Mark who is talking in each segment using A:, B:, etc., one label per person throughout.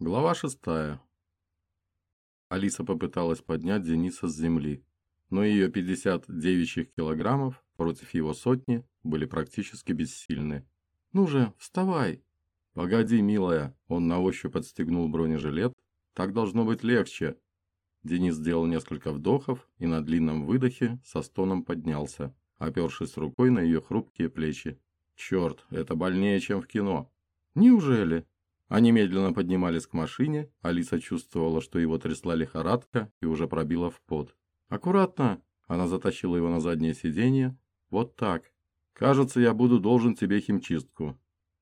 A: Глава шестая. Алиса попыталась поднять Дениса с земли, но ее 50 девичьих килограммов против его сотни были практически бессильны. «Ну же, вставай!» «Погоди, милая!» Он на ощупь отстегнул бронежилет. «Так должно быть легче!» Денис сделал несколько вдохов и на длинном выдохе со стоном поднялся, опершись рукой на ее хрупкие плечи. «Черт, это больнее, чем в кино!» «Неужели?» Они медленно поднимались к машине, Алиса чувствовала, что его трясла лихорадка и уже пробила в пот. «Аккуратно!» Она затащила его на заднее сиденье. «Вот так. Кажется, я буду должен тебе химчистку».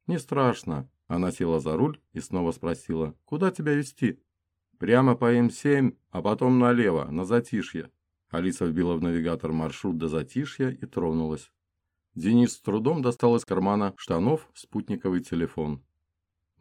A: «Не страшно». Она села за руль и снова спросила. «Куда тебя везти?» «Прямо по М7, а потом налево, на Затишье». Алиса вбила в навигатор маршрут до Затишья и тронулась. Денис с трудом достал из кармана штанов спутниковый телефон.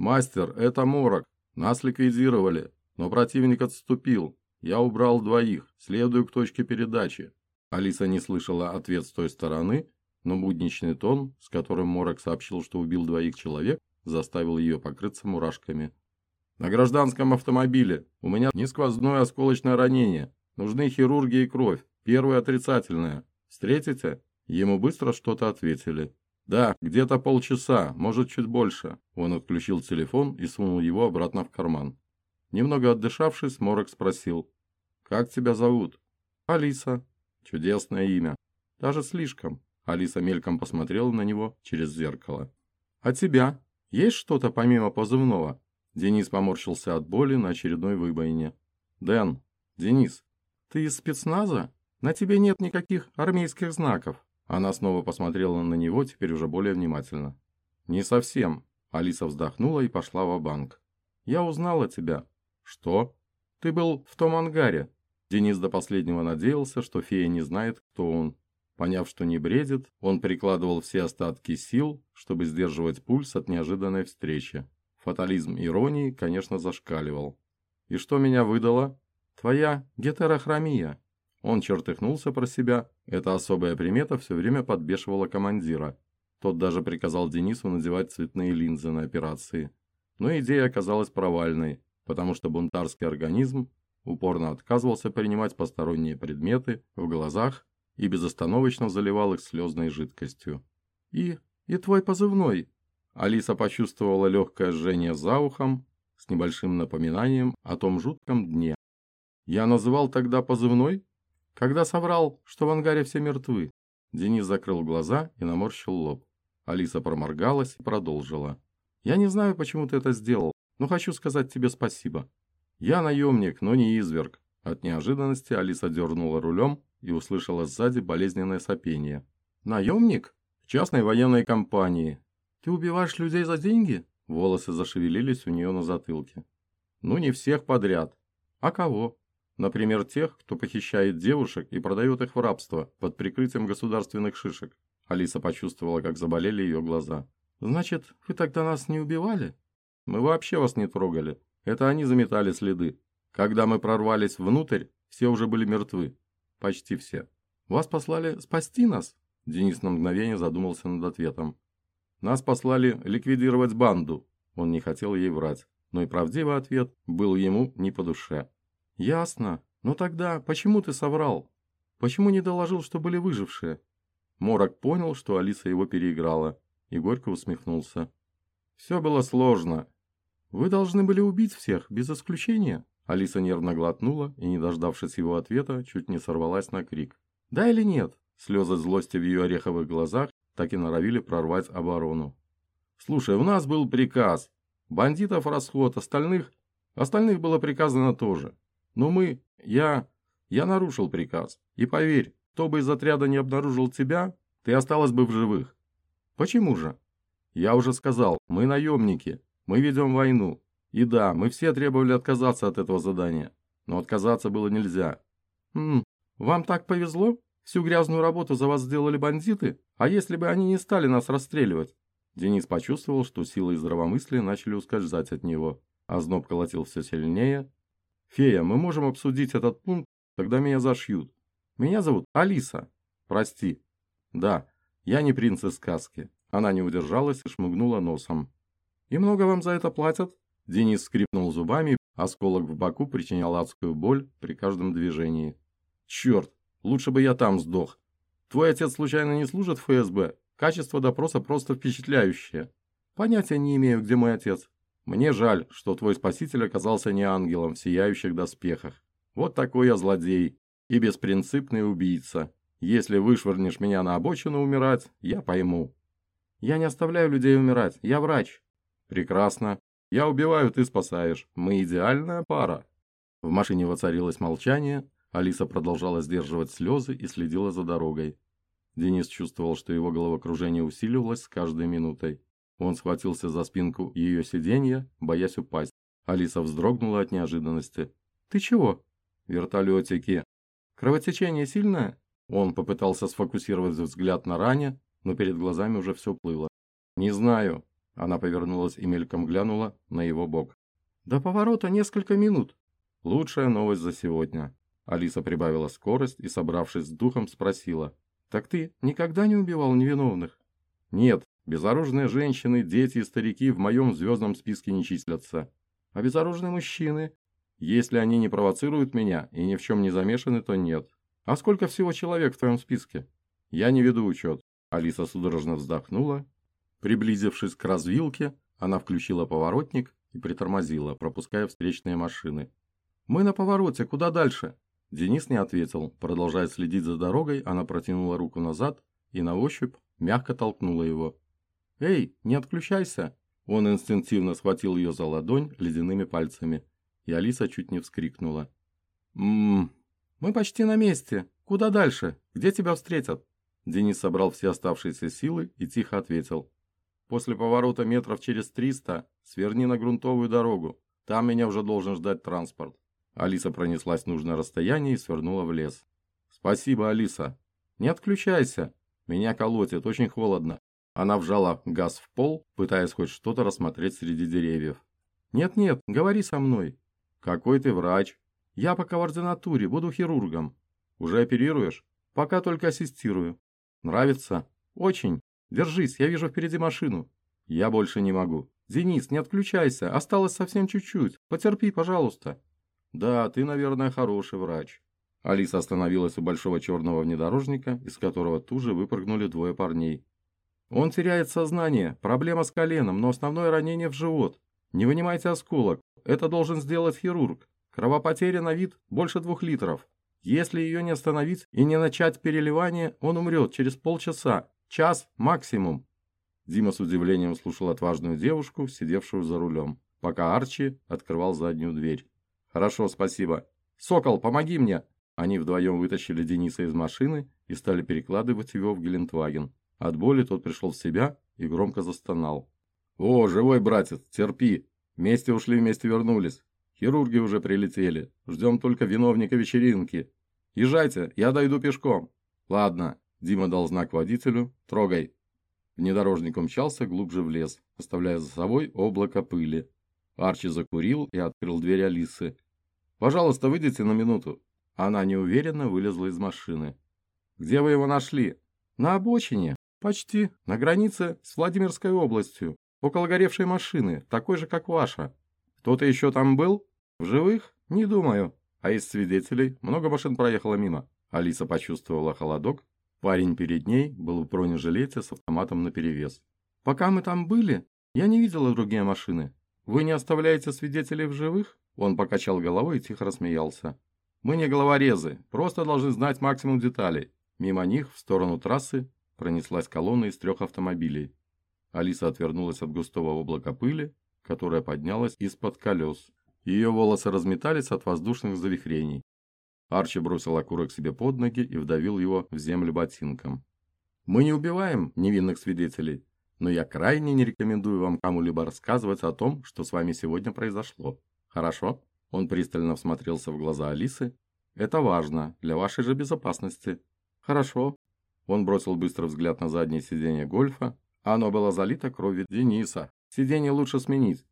A: «Мастер, это морок. Нас ликвидировали, но противник отступил. Я убрал двоих. Следую к точке передачи». Алиса не слышала ответ с той стороны, но будничный тон, с которым Морок сообщил, что убил двоих человек, заставил ее покрыться мурашками. «На гражданском автомобиле. У меня не сквозное осколочное ранение. Нужны хирурги и кровь. Первое отрицательное. Встретите?» Ему быстро что-то ответили. «Да, где-то полчаса, может, чуть больше». Он отключил телефон и сунул его обратно в карман. Немного отдышавшись, Морок спросил. «Как тебя зовут?» «Алиса». «Чудесное имя». «Даже слишком». Алиса мельком посмотрела на него через зеркало. «А тебя? Есть что-то помимо позывного?» Денис поморщился от боли на очередной выбоине. «Дэн, Денис, ты из спецназа? На тебе нет никаких армейских знаков». Она снова посмотрела на него, теперь уже более внимательно. «Не совсем». Алиса вздохнула и пошла в банк «Я узнала тебя». «Что?» «Ты был в том ангаре». Денис до последнего надеялся, что фея не знает, кто он. Поняв, что не бредит, он прикладывал все остатки сил, чтобы сдерживать пульс от неожиданной встречи. Фатализм иронии, конечно, зашкаливал. «И что меня выдало?» «Твоя гетерохромия». Он чертыхнулся про себя. Эта особая примета все время подбешивала командира. Тот даже приказал Денису надевать цветные линзы на операции. Но идея оказалась провальной, потому что бунтарский организм упорно отказывался принимать посторонние предметы в глазах и безостановочно заливал их слезной жидкостью. «И... и твой позывной?» Алиса почувствовала легкое жжение за ухом с небольшим напоминанием о том жутком дне. «Я называл тогда позывной?» Когда соврал, что в ангаре все мертвы, Денис закрыл глаза и наморщил лоб. Алиса проморгалась и продолжила. «Я не знаю, почему ты это сделал, но хочу сказать тебе спасибо. Я наемник, но не изверг». От неожиданности Алиса дернула рулем и услышала сзади болезненное сопение. «Наемник? В частной военной компании. Ты убиваешь людей за деньги?» Волосы зашевелились у нее на затылке. «Ну, не всех подряд. А кого?» Например, тех, кто похищает девушек и продает их в рабство под прикрытием государственных шишек. Алиса почувствовала, как заболели ее глаза. «Значит, вы тогда нас не убивали?» «Мы вообще вас не трогали. Это они заметали следы. Когда мы прорвались внутрь, все уже были мертвы. Почти все. Вас послали спасти нас?» Денис на мгновение задумался над ответом. «Нас послали ликвидировать банду». Он не хотел ей врать, но и правдивый ответ был ему не по душе. «Ясно. Но тогда почему ты соврал? Почему не доложил, что были выжившие?» Морок понял, что Алиса его переиграла, и горько усмехнулся. «Все было сложно. Вы должны были убить всех, без исключения?» Алиса нервно глотнула и, не дождавшись его ответа, чуть не сорвалась на крик. «Да или нет?» Слезы злости в ее ореховых глазах так и норовили прорвать оборону. «Слушай, у нас был приказ. Бандитов расход, остальных... Остальных было приказано тоже. Но мы, я, я нарушил приказ. И поверь, кто бы из отряда не обнаружил тебя, ты осталась бы в живых. Почему же? Я уже сказал, мы наемники, мы ведем войну. И да, мы все требовали отказаться от этого задания, но отказаться было нельзя. Хм, вам так повезло? Всю грязную работу за вас сделали бандиты? А если бы они не стали нас расстреливать? Денис почувствовал, что силы и здравомыслия начали ускользать от него. а зноб колотил все сильнее, «Фея, мы можем обсудить этот пункт, когда меня зашьют. Меня зовут Алиса. Прости». «Да, я не принц из сказки». Она не удержалась и шмыгнула носом. «И много вам за это платят?» Денис скрипнул зубами, осколок в боку причинял адскую боль при каждом движении. «Черт, лучше бы я там сдох. Твой отец случайно не служит в ФСБ? Качество допроса просто впечатляющее. Понятия не имею, где мой отец. Мне жаль, что твой спаситель оказался не ангелом в сияющих доспехах. Вот такой я злодей и беспринципный убийца. Если вышвырнешь меня на обочину умирать, я пойму. Я не оставляю людей умирать, я врач. Прекрасно. Я убиваю, ты спасаешь. Мы идеальная пара. В машине воцарилось молчание, Алиса продолжала сдерживать слезы и следила за дорогой. Денис чувствовал, что его головокружение усиливалось с каждой минутой. Он схватился за спинку ее сиденья, боясь упасть. Алиса вздрогнула от неожиданности. «Ты чего?» «Вертолетики». «Кровотечение сильное?» Он попытался сфокусировать взгляд на ране, но перед глазами уже все плыло. «Не знаю». Она повернулась и мельком глянула на его бок. «До поворота несколько минут». «Лучшая новость за сегодня». Алиса прибавила скорость и, собравшись с духом, спросила. «Так ты никогда не убивал невиновных?» «Нет, безоружные женщины, дети и старики в моем звездном списке не числятся. А безоружные мужчины? Если они не провоцируют меня и ни в чем не замешаны, то нет. А сколько всего человек в твоем списке?» «Я не веду учет». Алиса судорожно вздохнула. Приблизившись к развилке, она включила поворотник и притормозила, пропуская встречные машины. «Мы на повороте, куда дальше?» Денис не ответил. Продолжая следить за дорогой, она протянула руку назад и на ощупь мягко толкнула его. «Эй, не отключайся!» Он инстинктивно схватил ее за ладонь ледяными пальцами, и Алиса чуть не вскрикнула. «Ммм, мы почти на месте. Куда дальше? Где тебя встретят?» Денис собрал все оставшиеся силы и тихо ответил. «После поворота метров через триста сверни на грунтовую дорогу. Там меня уже должен ждать транспорт». Алиса пронеслась нужное расстояние и свернула в лес. «Спасибо, Алиса. Не отключайся. Меня колотит, очень холодно». Она вжала газ в пол, пытаясь хоть что-то рассмотреть среди деревьев. «Нет-нет, говори со мной». «Какой ты врач?» «Я по координатуре, буду хирургом». «Уже оперируешь?» «Пока только ассистирую». «Нравится?» «Очень. Держись, я вижу впереди машину». «Я больше не могу». «Денис, не отключайся, осталось совсем чуть-чуть. Потерпи, пожалуйста». «Да, ты, наверное, хороший врач». Алиса остановилась у большого черного внедорожника, из которого тут же выпрыгнули двое парней. «Он теряет сознание. Проблема с коленом, но основное ранение в живот. Не вынимайте осколок. Это должен сделать хирург. Кровопотеря на вид больше двух литров. Если ее не остановить и не начать переливание, он умрет через полчаса. Час максимум». Дима с удивлением слушал отважную девушку, сидевшую за рулем, пока Арчи открывал заднюю дверь. «Хорошо, спасибо. Сокол, помоги мне!» Они вдвоем вытащили Дениса из машины и стали перекладывать его в Гелендваген. От боли тот пришел в себя и громко застонал. «О, живой братец, терпи! Вместе ушли, вместе вернулись. Хирурги уже прилетели. Ждем только виновника вечеринки. Езжайте, я дойду пешком». «Ладно», – Дима дал знак водителю. «Трогай». Внедорожник умчался глубже в лес, оставляя за собой облако пыли. Арчи закурил и открыл дверь Алисы. «Пожалуйста, выйдите на минуту». Она неуверенно вылезла из машины. «Где вы его нашли?» «На обочине. Почти. На границе с Владимирской областью. Около горевшей машины, такой же, как ваша. Кто-то еще там был? В живых? Не думаю. А из свидетелей? Много машин проехало мимо». Алиса почувствовала холодок. Парень перед ней был в бронежилете с автоматом наперевес. «Пока мы там были, я не видела другие машины. «Вы не оставляете свидетелей в живых?» Он покачал головой и тихо рассмеялся. «Мы не головорезы, просто должны знать максимум деталей». Мимо них, в сторону трассы, пронеслась колонна из трех автомобилей. Алиса отвернулась от густого облака пыли, которая поднялась из-под колес. Ее волосы разметались от воздушных завихрений. Арчи бросил окурок себе под ноги и вдавил его в землю ботинком. «Мы не убиваем невинных свидетелей но я крайне не рекомендую вам кому-либо рассказывать о том, что с вами сегодня произошло. Хорошо?» Он пристально всмотрелся в глаза Алисы. «Это важно, для вашей же безопасности». «Хорошо». Он бросил быстрый взгляд на заднее сиденье гольфа. Оно было залито кровью Дениса. Сиденье лучше сменить.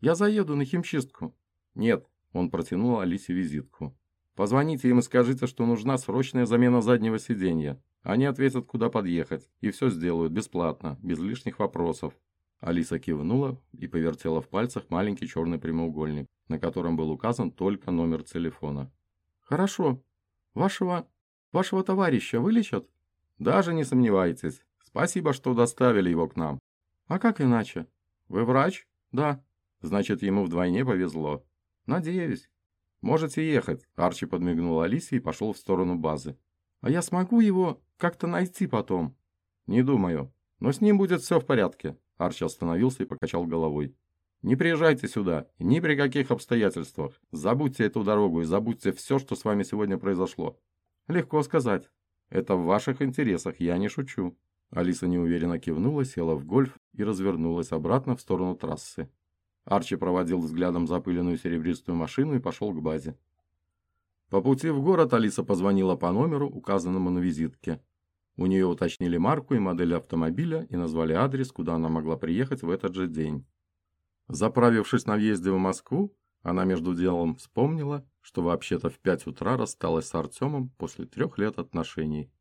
A: «Я заеду на химчистку». «Нет», – он протянул Алисе визитку. «Позвоните им и скажите, что нужна срочная замена заднего сиденья. Они ответят, куда подъехать, и все сделают бесплатно, без лишних вопросов. Алиса кивнула и повертела в пальцах маленький черный прямоугольник, на котором был указан только номер телефона. «Хорошо. Вашего... вашего товарища вылечат?» «Даже не сомневайтесь. Спасибо, что доставили его к нам». «А как иначе?» «Вы врач?» «Да». «Значит, ему вдвойне повезло». «Надеюсь». «Можете ехать», – Арчи подмигнул Алисе и пошел в сторону базы. «А я смогу его как-то найти потом?» «Не думаю. Но с ним будет все в порядке». Арчи остановился и покачал головой. «Не приезжайте сюда, ни при каких обстоятельствах. Забудьте эту дорогу и забудьте все, что с вами сегодня произошло». «Легко сказать. Это в ваших интересах, я не шучу». Алиса неуверенно кивнула, села в гольф и развернулась обратно в сторону трассы. Арчи проводил взглядом запыленную серебристую машину и пошел к базе. По пути в город Алиса позвонила по номеру, указанному на визитке. У нее уточнили марку и модель автомобиля и назвали адрес, куда она могла приехать в этот же день. Заправившись на въезде в Москву, она между делом вспомнила, что вообще-то в пять утра рассталась с Артемом после трех лет отношений.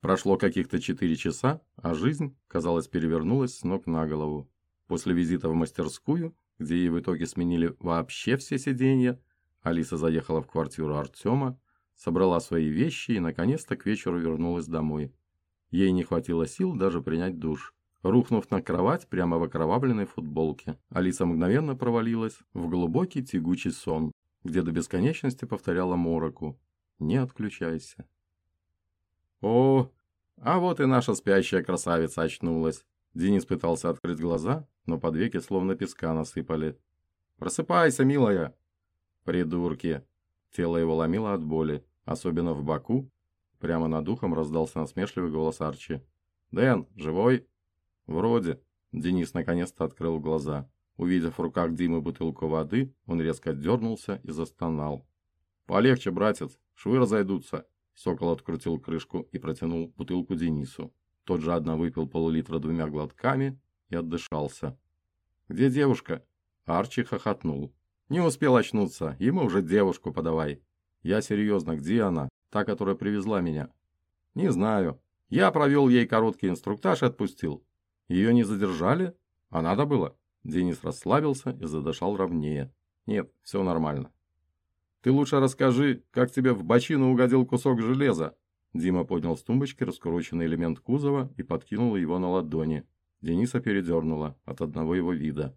A: Прошло каких-то четыре часа, а жизнь, казалось, перевернулась с ног на голову. После визита в мастерскую где ей в итоге сменили вообще все сиденья, Алиса заехала в квартиру Артема, собрала свои вещи и, наконец-то, к вечеру вернулась домой. Ей не хватило сил даже принять душ. Рухнув на кровать прямо в окровавленной футболке, Алиса мгновенно провалилась в глубокий тягучий сон, где до бесконечности повторяла Мороку «Не отключайся». О, а вот и наша спящая красавица очнулась. Денис пытался открыть глаза, но под веки словно песка насыпали. «Просыпайся, милая!» «Придурки!» Тело его ломило от боли, особенно в боку. Прямо над ухом раздался насмешливый голос Арчи. «Дэн, живой?» «Вроде». Денис наконец-то открыл глаза. Увидев в руках Димы бутылку воды, он резко дернулся и застонал. «Полегче, братец, швы разойдутся!» Сокол открутил крышку и протянул бутылку Денису. Тот жадно выпил пол-литра двумя глотками и отдышался. «Где девушка?» Арчи хохотнул. «Не успел очнуться, ему уже девушку подавай». «Я серьезно, где она? Та, которая привезла меня?» «Не знаю. Я провел ей короткий инструктаж и отпустил. Ее не задержали? А надо было?» Денис расслабился и задышал ровнее. «Нет, все нормально». «Ты лучше расскажи, как тебе в бочину угодил кусок железа?» Дима поднял с тумбочки раскрученный элемент кузова и подкинул его на ладони. Дениса передернуло от одного его вида.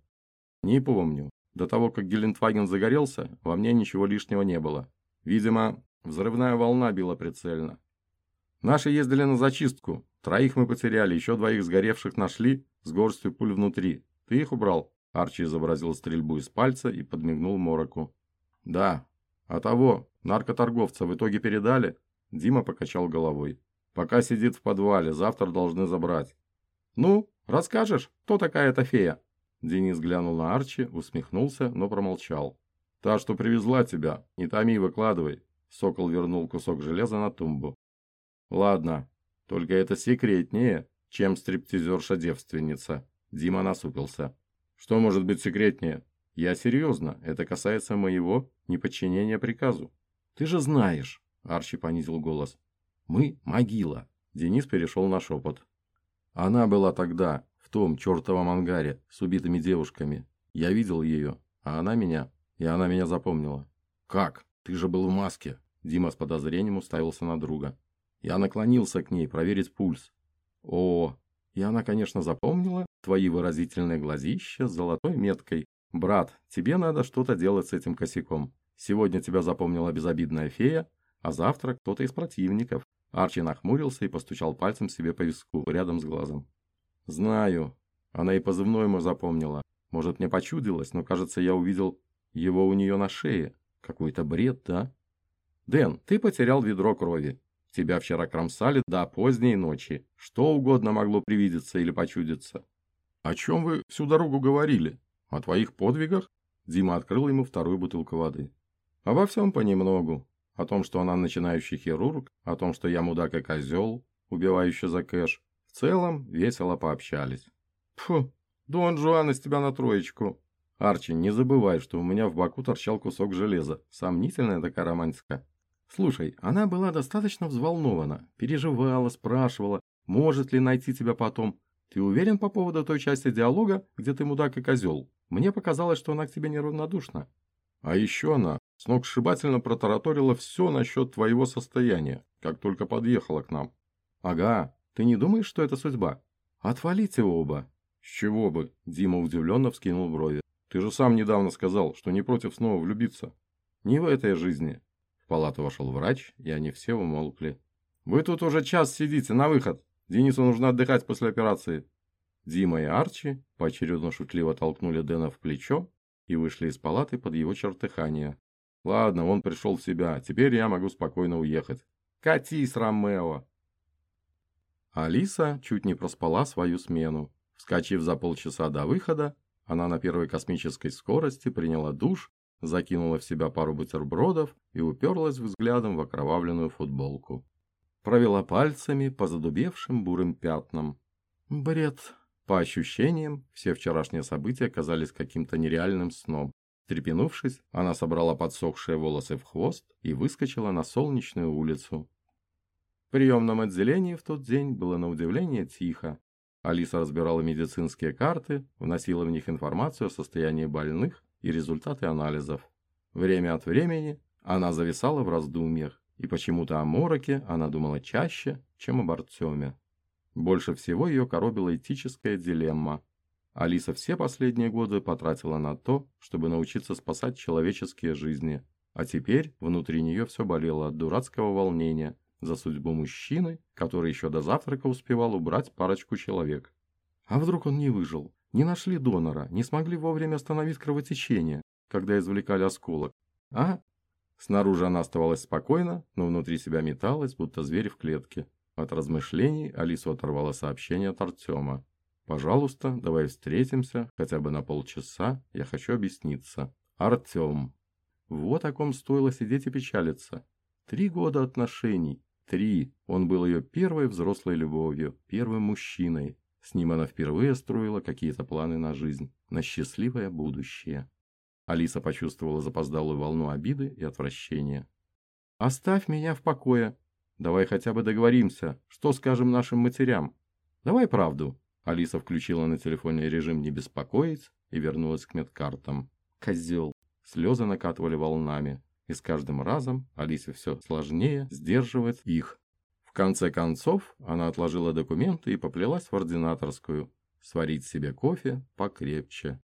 A: «Не помню. До того, как Гелендваген загорелся, во мне ничего лишнего не было. Видимо, взрывная волна била прицельно. Наши ездили на зачистку. Троих мы потеряли, еще двоих сгоревших нашли с горстью пуль внутри. Ты их убрал?» Арчи изобразил стрельбу из пальца и подмигнул Мороку. «Да. А того, наркоторговца в итоге передали?» Дима покачал головой. «Пока сидит в подвале, завтра должны забрать». «Ну, расскажешь, кто такая эта фея?» Денис глянул на Арчи, усмехнулся, но промолчал. «Та, что привезла тебя, не томи, выкладывай». Сокол вернул кусок железа на тумбу. «Ладно, только это секретнее, чем стриптизерша-девственница». Дима насупился. «Что может быть секретнее? Я серьезно, это касается моего неподчинения приказу. Ты же знаешь, Арчи понизил голос. «Мы – могила!» Денис перешел на шепот. «Она была тогда, в том чертовом ангаре, с убитыми девушками. Я видел ее, а она меня, и она меня запомнила». «Как? Ты же был в маске!» Дима с подозрением уставился на друга. Я наклонился к ней проверить пульс. «О, и она, конечно, запомнила твои выразительные глазища с золотой меткой. Брат, тебе надо что-то делать с этим косяком. Сегодня тебя запомнила безобидная фея, а завтра кто-то из противников. Арчи нахмурился и постучал пальцем себе по виску, рядом с глазом. «Знаю. Она и позывной ему запомнила. Может, мне почудилось, но, кажется, я увидел его у нее на шее. Какой-то бред, да?» «Дэн, ты потерял ведро крови. Тебя вчера кромсали до поздней ночи. Что угодно могло привидеться или почудиться». «О чем вы всю дорогу говорили? О твоих подвигах?» Дима открыл ему вторую бутылку воды. «Обо всем понемногу о том, что она начинающий хирург, о том, что я мудак и козел, убивающий за кэш. В целом, весело пообщались. Фу, Дон Жуан из тебя на троечку. Арчи, не забывай, что у меня в боку торчал кусок железа. Сомнительная такая романтика. Слушай, она была достаточно взволнована, переживала, спрашивала, может ли найти тебя потом. Ты уверен по поводу той части диалога, где ты мудак и козел? Мне показалось, что она к тебе неравнодушна. А еще она сногсшибательно протараторила все насчет твоего состояния, как только подъехала к нам. Ага, ты не думаешь, что это судьба? Отвалите оба. С чего бы? Дима удивленно вскинул брови. Ты же сам недавно сказал, что не против снова влюбиться. Не в этой жизни. В палату вошел врач, и они все умолкли. Вы тут уже час сидите, на выход. Денису нужно отдыхать после операции. Дима и Арчи поочередно шутливо толкнули Дэна в плечо и вышли из палаты под его чертыхание. Ладно, он пришел в себя, теперь я могу спокойно уехать. Катись, Ромео! Алиса чуть не проспала свою смену. Вскочив за полчаса до выхода, она на первой космической скорости приняла душ, закинула в себя пару бутербродов и уперлась взглядом в окровавленную футболку. Провела пальцами по задубевшим бурым пятнам. Бред. По ощущениям, все вчерашние события казались каким-то нереальным сном. Трепенувшись, она собрала подсохшие волосы в хвост и выскочила на солнечную улицу. В приемном отделении в тот день было на удивление тихо. Алиса разбирала медицинские карты, вносила в них информацию о состоянии больных и результаты анализов. Время от времени она зависала в раздумьях, и почему-то о Мороке она думала чаще, чем об Артеме. Больше всего ее коробила этическая дилемма. Алиса все последние годы потратила на то, чтобы научиться спасать человеческие жизни, а теперь внутри нее все болело от дурацкого волнения за судьбу мужчины, который еще до завтрака успевал убрать парочку человек. А вдруг он не выжил? Не нашли донора, не смогли вовремя остановить кровотечение, когда извлекали осколок. А? Снаружи она оставалась спокойна, но внутри себя металась, будто зверь в клетке. От размышлений Алису оторвало сообщение от Артема. «Пожалуйста, давай встретимся, хотя бы на полчаса, я хочу объясниться. Артем». Вот о ком стоило сидеть и печалиться. Три года отношений. Три. Он был ее первой взрослой любовью, первым мужчиной. С ним она впервые строила какие-то планы на жизнь, на счастливое будущее. Алиса почувствовала запоздалую волну обиды и отвращения. «Оставь меня в покое», Давай хотя бы договоримся, что скажем нашим матерям. Давай правду. Алиса включила на телефонный режим «Не беспокоить» и вернулась к медкартам. Козел. Слезы накатывали волнами, и с каждым разом Алисе все сложнее сдерживать их. В конце концов, она отложила документы и поплелась в ординаторскую, сварить себе кофе покрепче.